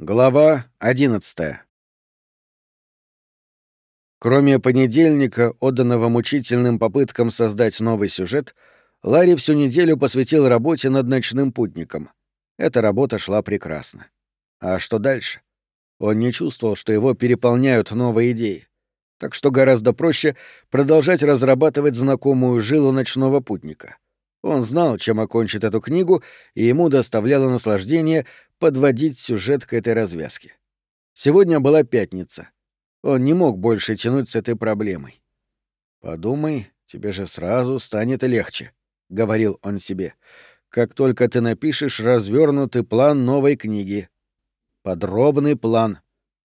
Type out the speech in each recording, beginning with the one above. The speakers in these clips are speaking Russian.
Глава 11. Кроме понедельника, отданного мучительным попыткам создать новый сюжет, Ларри всю неделю посвятил работе над ночным путником. Эта работа шла прекрасно. А что дальше? Он не чувствовал, что его переполняют новые идеи. Так что гораздо проще продолжать разрабатывать знакомую жилу ночного путника. Он знал, чем окончит эту книгу, и ему доставляло наслаждение подводить сюжет к этой развязке. Сегодня была пятница. Он не мог больше тянуть с этой проблемой. «Подумай, тебе же сразу станет легче», — говорил он себе, «как только ты напишешь развернутый план новой книги. Подробный план,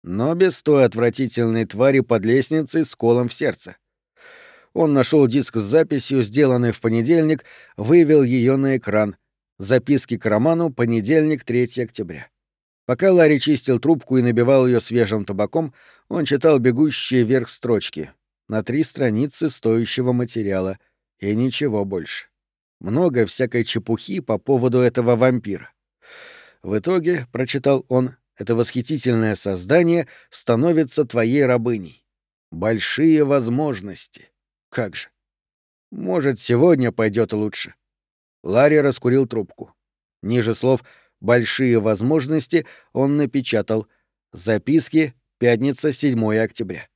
но без той отвратительной твари под лестницей с колом в сердце он нашел диск с записью, сделанной в понедельник, вывел ее на экран. Записки к роману, понедельник, 3 октября. Пока Ларри чистил трубку и набивал ее свежим табаком, он читал бегущие вверх строчки. На три страницы стоящего материала. И ничего больше. Много всякой чепухи по поводу этого вампира. В итоге, прочитал он, это восхитительное создание становится твоей рабыней. Большие возможности. Как же. Может, сегодня пойдет лучше. Ларри раскурил трубку. Ниже слов «большие возможности» он напечатал «Записки. Пятница, 7 октября».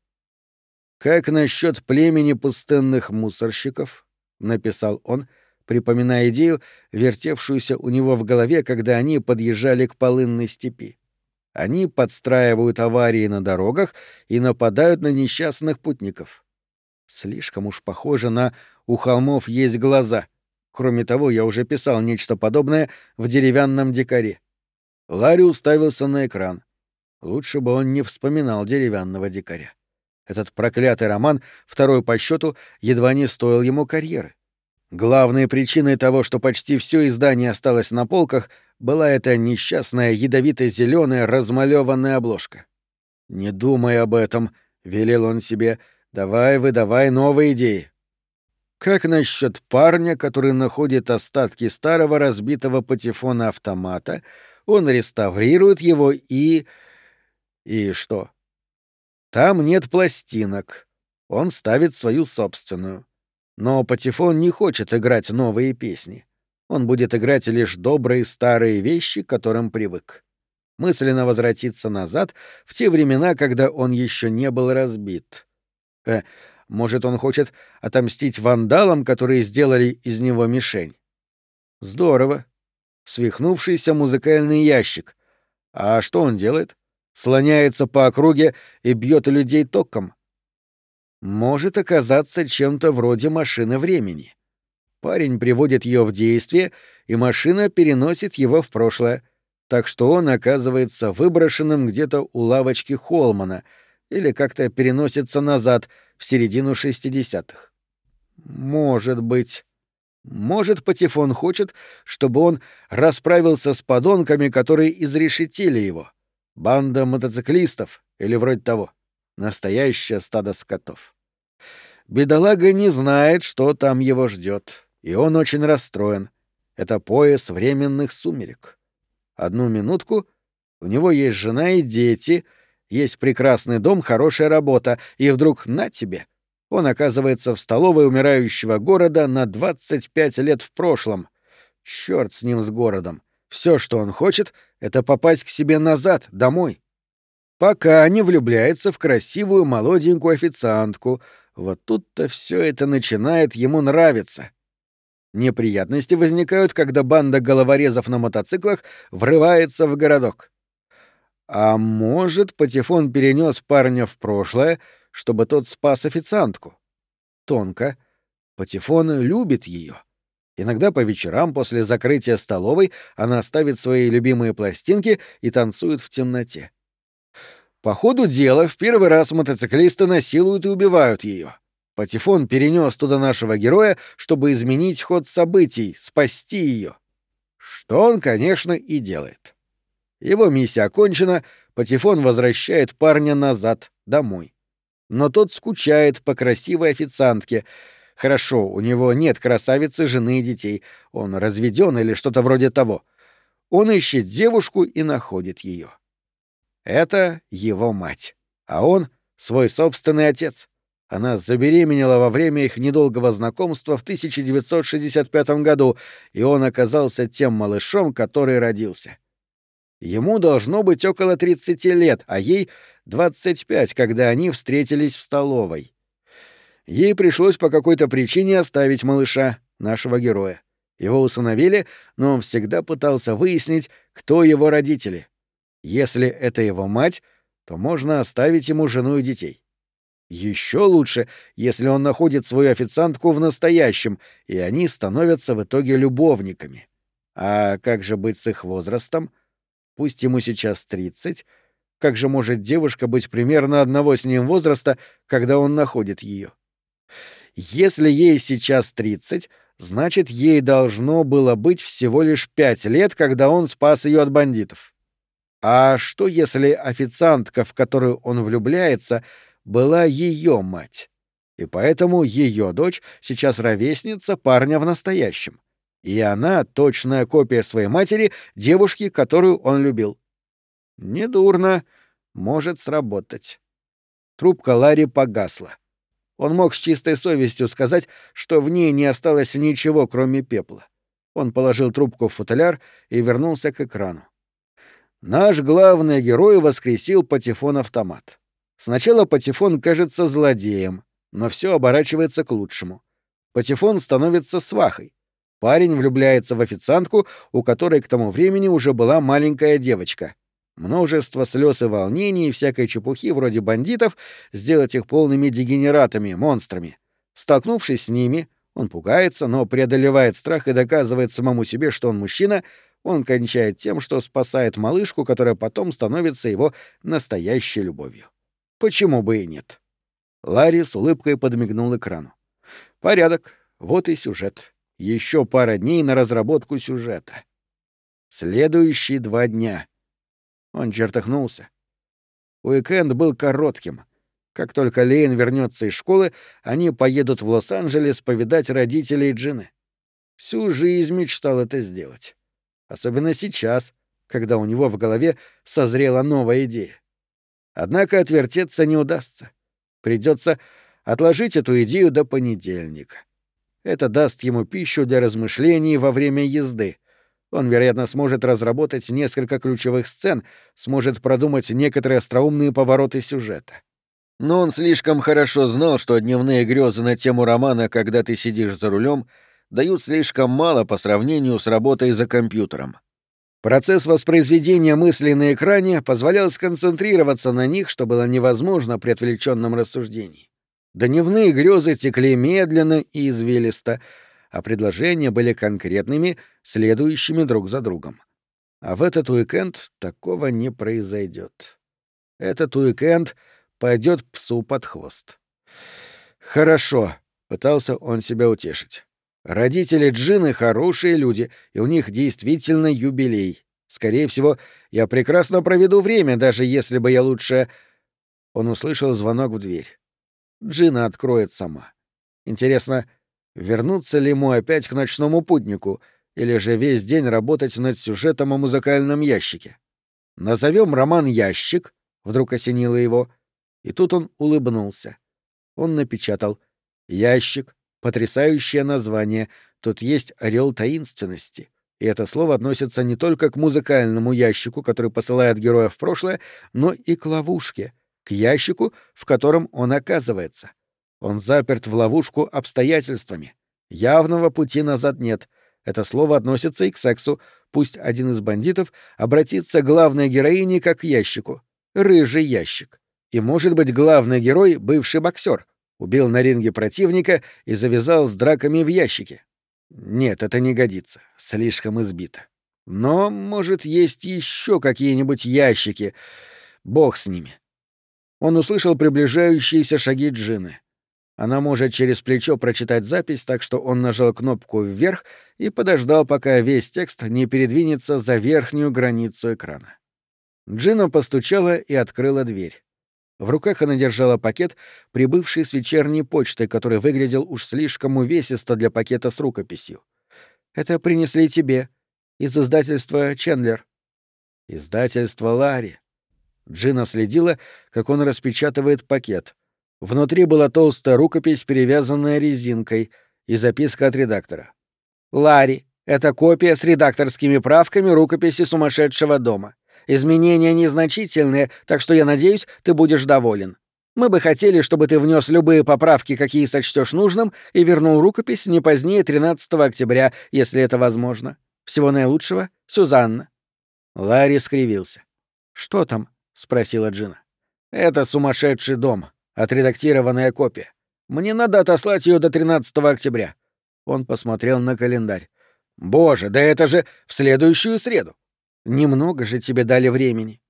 «Как насчет племени пустынных мусорщиков?» — написал он, припоминая идею, вертевшуюся у него в голове, когда они подъезжали к полынной степи. Они подстраивают аварии на дорогах и нападают на несчастных путников. Слишком уж похоже на «у холмов есть глаза». Кроме того, я уже писал нечто подобное в деревянном дикаре. Ларри уставился на экран. Лучше бы он не вспоминал деревянного дикаря. Этот проклятый роман, второй по счету, едва не стоил ему карьеры. Главной причиной того, что почти все издание осталось на полках, была эта несчастная ядовито-зеленая размалеванная обложка. «Не думай об этом», — велел он себе, — Давай, выдавай новые идеи. Как насчет парня, который находит остатки старого разбитого патефона автомата, он реставрирует его и... И что? Там нет пластинок. Он ставит свою собственную. Но патефон не хочет играть новые песни. Он будет играть лишь добрые старые вещи, к которым привык. Мысленно возвратиться назад в те времена, когда он еще не был разбит. Э, может, он хочет отомстить вандалам, которые сделали из него мишень? Здорово. Свихнувшийся музыкальный ящик. А что он делает? Слоняется по округе и бьет людей током. Может оказаться чем-то вроде машины времени. Парень приводит ее в действие, и машина переносит его в прошлое, так что он оказывается выброшенным где-то у лавочки Холмана — или как-то переносится назад, в середину 60-х. Может быть. Может, Патефон хочет, чтобы он расправился с подонками, которые изрешетили его. Банда мотоциклистов или вроде того. Настоящее стадо скотов. Бедолага не знает, что там его ждет, и он очень расстроен. Это пояс временных сумерек. Одну минутку, у него есть жена и дети — есть прекрасный дом, хорошая работа, и вдруг на тебе. Он оказывается в столовой умирающего города на 25 лет в прошлом. Черт с ним с городом. Все, что он хочет, это попасть к себе назад, домой. Пока не влюбляется в красивую молоденькую официантку. Вот тут-то все это начинает ему нравиться. Неприятности возникают, когда банда головорезов на мотоциклах врывается в городок. А может, Патефон перенес парня в прошлое, чтобы тот спас официантку? Тонко. Патефон любит ее. Иногда по вечерам после закрытия столовой она ставит свои любимые пластинки и танцует в темноте. По ходу дела в первый раз мотоциклисты насилуют и убивают ее. Патефон перенес туда нашего героя, чтобы изменить ход событий, спасти ее. Что он, конечно, и делает. Его миссия окончена, Патефон возвращает парня назад, домой. Но тот скучает по красивой официантке. Хорошо, у него нет красавицы, жены и детей. Он разведен или что-то вроде того. Он ищет девушку и находит ее. Это его мать. А он — свой собственный отец. Она забеременела во время их недолгого знакомства в 1965 году, и он оказался тем малышом, который родился. Ему должно быть около 30 лет, а ей 25, когда они встретились в столовой. Ей пришлось по какой-то причине оставить малыша, нашего героя. Его усыновили, но он всегда пытался выяснить, кто его родители. Если это его мать, то можно оставить ему жену и детей. Еще лучше, если он находит свою официантку в настоящем, и они становятся в итоге любовниками. А как же быть с их возрастом? Пусть ему сейчас 30, как же может девушка быть примерно одного с ним возраста, когда он находит ее? Если ей сейчас 30, значит, ей должно было быть всего лишь 5 лет, когда он спас ее от бандитов. А что если официантка, в которую он влюбляется, была ее мать. И поэтому ее дочь сейчас ровесница парня в настоящем. И она — точная копия своей матери, девушки, которую он любил. Недурно. Может сработать. Трубка Ларри погасла. Он мог с чистой совестью сказать, что в ней не осталось ничего, кроме пепла. Он положил трубку в футляр и вернулся к экрану. Наш главный герой воскресил патефон-автомат. Сначала Патефон кажется злодеем, но все оборачивается к лучшему. Патефон становится свахой. Парень влюбляется в официантку, у которой к тому времени уже была маленькая девочка. Множество слез и волнений и всякой чепухи вроде бандитов сделать их полными дегенератами, монстрами. Столкнувшись с ними, он пугается, но преодолевает страх и доказывает самому себе, что он мужчина, он кончает тем, что спасает малышку, которая потом становится его настоящей любовью. Почему бы и нет? Ларри с улыбкой подмигнул экрану. Порядок. Вот и сюжет. Еще пара дней на разработку сюжета. Следующие два дня. Он чертыхнулся. Уикенд был коротким. Как только Лейн вернется из школы, они поедут в Лос-Анджелес повидать родителей Джины. Всю жизнь мечтал это сделать. Особенно сейчас, когда у него в голове созрела новая идея. Однако отвертеться не удастся. Придется отложить эту идею до понедельника. Это даст ему пищу для размышлений во время езды. Он, вероятно, сможет разработать несколько ключевых сцен, сможет продумать некоторые остроумные повороты сюжета. Но он слишком хорошо знал, что дневные грезы на тему романа «Когда ты сидишь за рулем» дают слишком мало по сравнению с работой за компьютером. Процесс воспроизведения мыслей на экране позволял сконцентрироваться на них, что было невозможно при отвлеченном рассуждении. Дневные грезы текли медленно и извилисто, а предложения были конкретными, следующими друг за другом. А в этот уикенд такого не произойдет. Этот уикенд пойдет псу под хвост. Хорошо, пытался он себя утешить. Родители Джины хорошие люди, и у них действительно юбилей. Скорее всего, я прекрасно проведу время, даже если бы я лучше... Он услышал звонок в дверь. Джина откроет сама. Интересно, вернуться ли ему опять к ночному путнику, или же весь день работать над сюжетом о музыкальном ящике? Назовем роман «Ящик», — вдруг осенило его, и тут он улыбнулся. Он напечатал «Ящик, Потрясающее название. Тут есть орел таинственности. И это слово относится не только к музыкальному ящику, который посылает героя в прошлое, но и к ловушке, к ящику, в котором он оказывается. Он заперт в ловушку обстоятельствами. Явного пути назад нет. Это слово относится и к сексу. Пусть один из бандитов обратится к главной героине как к ящику. Рыжий ящик. И, может быть, главный герой — бывший боксер убил на ринге противника и завязал с драками в ящике. Нет, это не годится, слишком избито. Но, может, есть еще какие-нибудь ящики. Бог с ними. Он услышал приближающиеся шаги Джины. Она может через плечо прочитать запись, так что он нажал кнопку вверх и подождал, пока весь текст не передвинется за верхнюю границу экрана. Джина постучала и открыла дверь. В руках она держала пакет, прибывший с вечерней почты, который выглядел уж слишком увесисто для пакета с рукописью. «Это принесли тебе. Из издательства «Чендлер». «Издательство Ларри». Джина следила, как он распечатывает пакет. Внутри была толстая рукопись, перевязанная резинкой, и записка от редактора. «Ларри, это копия с редакторскими правками рукописи сумасшедшего дома. Изменения незначительные, так что я надеюсь, ты будешь доволен. Мы бы хотели, чтобы ты внес любые поправки, какие сочтешь нужным, и вернул рукопись не позднее 13 октября, если это возможно. Всего наилучшего, Сюзанна». Ларри скривился. «Что там?» — спросила Джина. «Это сумасшедший дом. Отредактированная копия. Мне надо отослать ее до 13 октября». Он посмотрел на календарь. «Боже, да это же в следующую среду!» «Немного же тебе дали времени».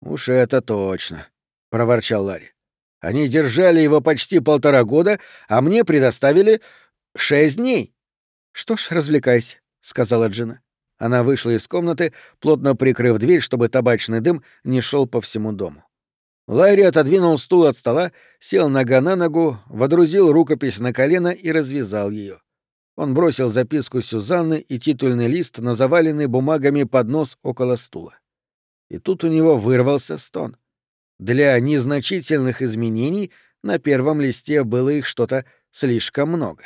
«Уж это точно», — проворчал Ларри. Они держали его почти полтора года, а мне предоставили шесть дней. Что ж, развлекайся, сказала Джина. Она вышла из комнаты, плотно прикрыв дверь, чтобы табачный дым не шел по всему дому. Лайри отодвинул стул от стола, сел нога на ногу, водрузил рукопись на колено и развязал ее. Он бросил записку Сюзанны и титульный лист на заваленный бумагами поднос около стула. И тут у него вырвался стон. Для незначительных изменений на первом листе было их что-то слишком много.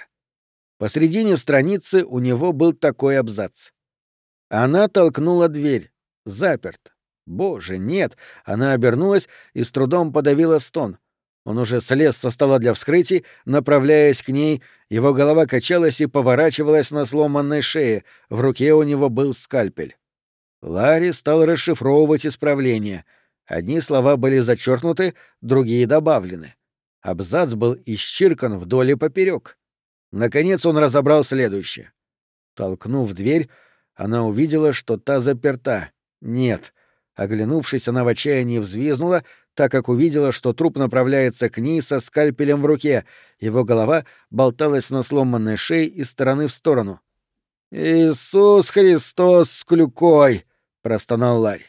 Посредине страницы у него был такой абзац. Она толкнула дверь. Заперт. Боже, нет! Она обернулась и с трудом подавила стон. Он уже слез со стола для вскрытий, направляясь к ней, его голова качалась и поворачивалась на сломанной шее, в руке у него был скальпель. Ларри стал расшифровывать исправление — Одни слова были зачеркнуты, другие добавлены. Абзац был исчиркан вдоль и поперек. Наконец он разобрал следующее. Толкнув дверь, она увидела, что та заперта. Нет. Оглянувшись, она в отчаянии взвизнула, так как увидела, что труп направляется к ней со скальпелем в руке. Его голова болталась на сломанной шее из стороны в сторону. «Иисус Христос с клюкой!» — простонал Ларри.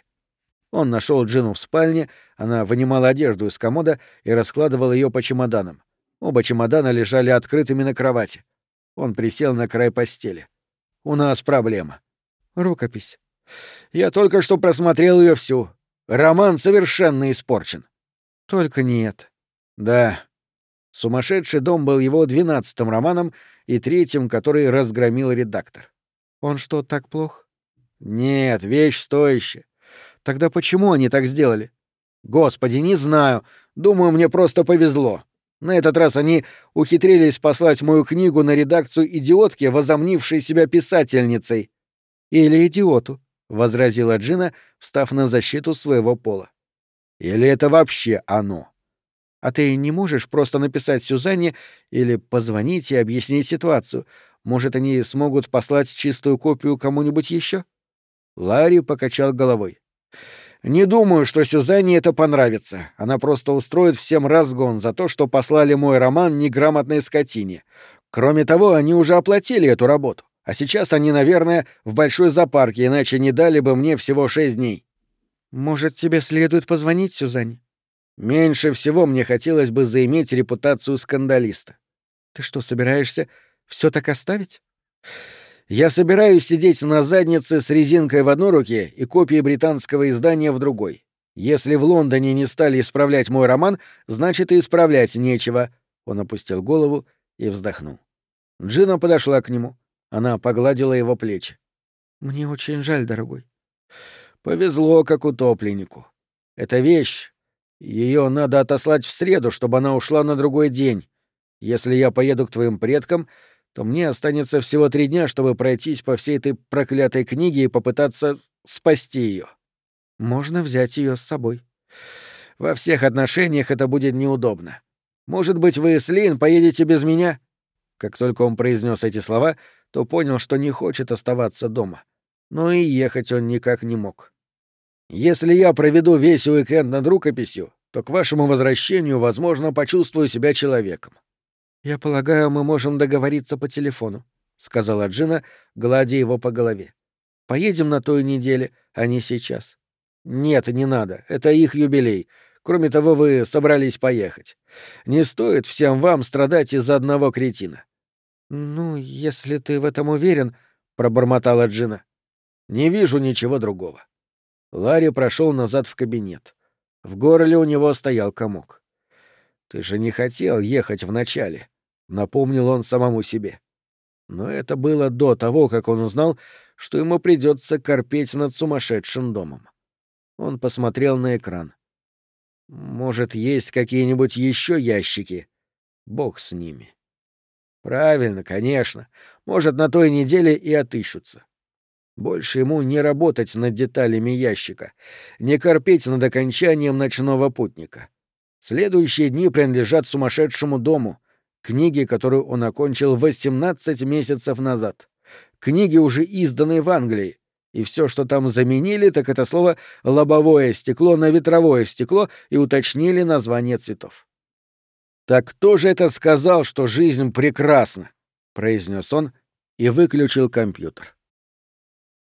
Он нашел Джину в спальне, она вынимала одежду из комода и раскладывала ее по чемоданам. Оба чемодана лежали открытыми на кровати. Он присел на край постели. «У нас проблема». «Рукопись». «Я только что просмотрел ее всю. Роман совершенно испорчен». «Только нет». «Да». «Сумасшедший дом» был его двенадцатым романом и третьим, который разгромил редактор. «Он что, так плох?» «Нет, вещь стоящая. Тогда почему они так сделали? Господи, не знаю. Думаю, мне просто повезло. На этот раз они ухитрились послать мою книгу на редакцию идиотки, возомнившей себя писательницей. Или идиоту, возразила Джина, встав на защиту своего пола. Или это вообще оно? А ты не можешь просто написать Сюзанне или позвонить и объяснить ситуацию? Может, они смогут послать чистую копию кому-нибудь еще? Ларри покачал головой. Не думаю, что Сюзанне это понравится. Она просто устроит всем разгон за то, что послали мой роман неграмотной скотине. Кроме того, они уже оплатили эту работу. А сейчас они, наверное, в большой зоопарке, иначе не дали бы мне всего шесть дней. Может, тебе следует позвонить Сюзанне? Меньше всего мне хотелось бы заиметь репутацию скандалиста. Ты что, собираешься все так оставить? Я собираюсь сидеть на заднице с резинкой в одной руке и копией британского издания в другой. Если в Лондоне не стали исправлять мой роман, значит и исправлять нечего. Он опустил голову и вздохнул. Джина подошла к нему. Она погладила его плечи. Мне очень жаль, дорогой. Повезло как утопленнику. Это вещь. Ее надо отослать в среду, чтобы она ушла на другой день. Если я поеду к твоим предкам, то мне останется всего три дня, чтобы пройтись по всей этой проклятой книге и попытаться спасти ее. Можно взять ее с собой. Во всех отношениях это будет неудобно. Может быть, вы с Лин поедете без меня? Как только он произнес эти слова, то понял, что не хочет оставаться дома. Но и ехать он никак не мог. Если я проведу весь уикенд над рукописью, то к вашему возвращению, возможно, почувствую себя человеком. «Я полагаю, мы можем договориться по телефону», — сказала Джина, гладя его по голове. «Поедем на той неделе, а не сейчас». «Нет, не надо. Это их юбилей. Кроме того, вы собрались поехать. Не стоит всем вам страдать из-за одного кретина». «Ну, если ты в этом уверен», — пробормотала Джина. «Не вижу ничего другого». Ларри прошел назад в кабинет. В горле у него стоял комок. «Ты же не хотел ехать вначале», — напомнил он самому себе. Но это было до того, как он узнал, что ему придется корпеть над сумасшедшим домом. Он посмотрел на экран. Может, есть какие-нибудь еще ящики? Бог с ними. Правильно, конечно. Может, на той неделе и отыщутся. Больше ему не работать над деталями ящика, не корпеть над окончанием ночного путника. Следующие дни принадлежат сумасшедшему дому, книге, которую он окончил 18 месяцев назад. Книги, уже изданные в Англии, и все, что там заменили, так это слово «лобовое стекло» на «ветровое стекло» и уточнили название цветов. «Так кто же это сказал, что жизнь прекрасна?» — произнес он и выключил компьютер.